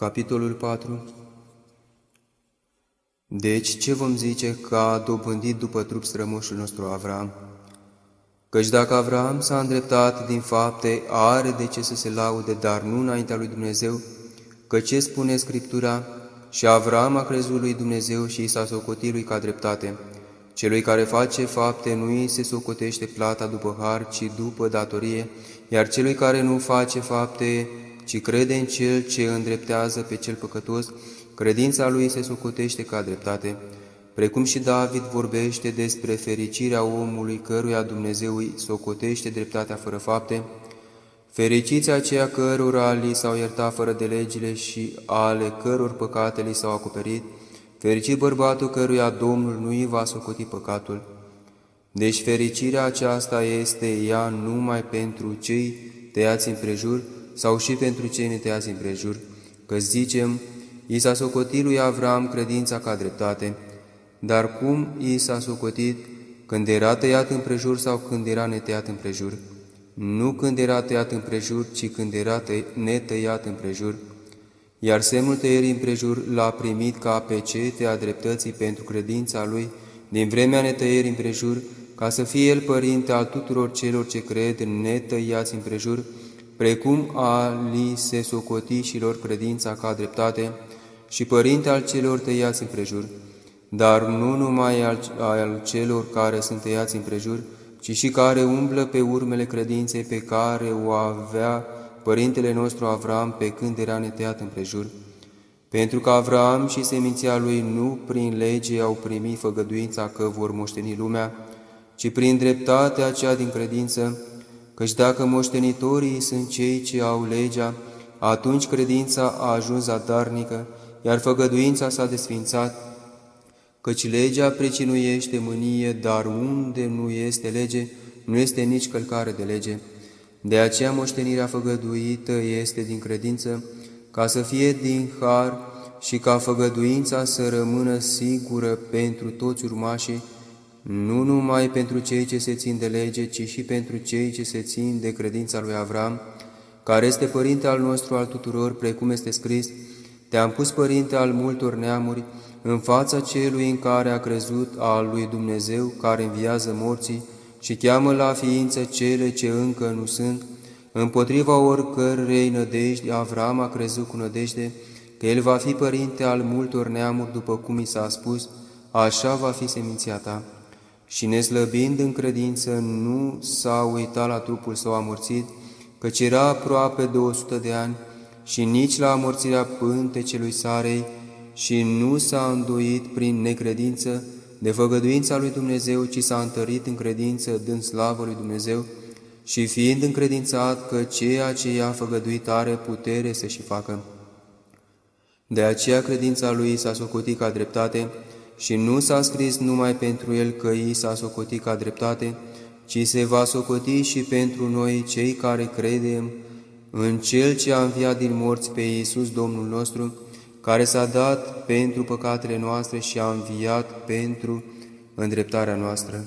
Capitolul 4 Deci, ce vom zice că a dobândit după trup strămoșul nostru Avram? Căci dacă Avram s-a îndreptat din fapte, are de ce să se laude, dar nu înaintea lui Dumnezeu, că ce spune Scriptura? Și Avram a crezut lui Dumnezeu și i s-a socotit lui ca dreptate. Celui care face fapte nu îi se socotește plata după har, ci după datorie, iar celui care nu face fapte, ci crede în Cel ce îndreptează pe cel păcătos, credința lui se socotește ca dreptate, precum și David vorbește despre fericirea omului căruia Dumnezeu îi socotește dreptatea fără fapte, fericiți aceia cărora li s-au iertat fără de legile și ale căror păcate li s-au acoperit, fericit bărbatul căruia Domnul nu îi va socoti păcatul. Deci fericirea aceasta este ea numai pentru cei tăiați împrejur, sau și pentru cei netăiați împrejur, că zicem, i s-a socotit lui Avram credința ca dreptate, dar cum i s-a socotit când era tăiat împrejur sau când era netăiat împrejur? Nu când era tăiat împrejur, ci când era netăiat împrejur. Iar semnul tăierii împrejur l-a primit ca pecete a dreptății pentru credința lui din vremea netăierii împrejur, ca să fie el părinte al tuturor celor ce cred netăiați împrejur, precum a li se socoti și lor credința ca dreptate și părinte al celor tăiați împrejur, dar nu numai al, al celor care sunt tăiați împrejur, ci și care umblă pe urmele credinței pe care o avea părintele nostru Avram pe când era netăiat împrejur. Pentru că Avram și seminția lui nu prin lege au primit făgăduința că vor moșteni lumea, ci prin dreptatea aceea din credință, căci dacă moștenitorii sunt cei ce au legea, atunci credința a ajuns zadarnică, iar făgăduința s-a desfințat, căci legea precinuiește mânie, dar unde nu este lege, nu este nici călcare de lege. De aceea moștenirea făgăduită este din credință, ca să fie din har și ca făgăduința să rămână sigură pentru toți urmașii, nu numai pentru cei ce se țin de lege, ci și pentru cei ce se țin de credința lui Avram, care este părinte al nostru al tuturor, precum este scris, Te-am pus părinte al multor neamuri, în fața celui în care a crezut al lui Dumnezeu, care înviază morții și cheamă la ființă cele ce încă nu sunt, împotriva oricărei nădejde, Avram a crezut cu nădejde că el va fi părinte al multor neamuri, după cum i s-a spus, așa va fi seminția ta și neslăbind în credință, nu s-a uitat la trupul său amorțit, căci era aproape de o sută de ani, și nici la amorțirea pântecelui Sarei, și nu s-a îndoit prin necredință de făgăduința lui Dumnezeu, ci s-a întărit în credință dând slavă lui Dumnezeu, și fiind încredințat că ceea ce i-a făgăduit are putere să și facă. De aceea credința lui s-a socotit ca dreptate, și nu s-a scris numai pentru el că i s-a socotit ca dreptate, ci se va socoti și pentru noi cei care credem în Cel ce a înviat din morți pe Iisus Domnul nostru, care s-a dat pentru păcatele noastre și a înviat pentru îndreptarea noastră.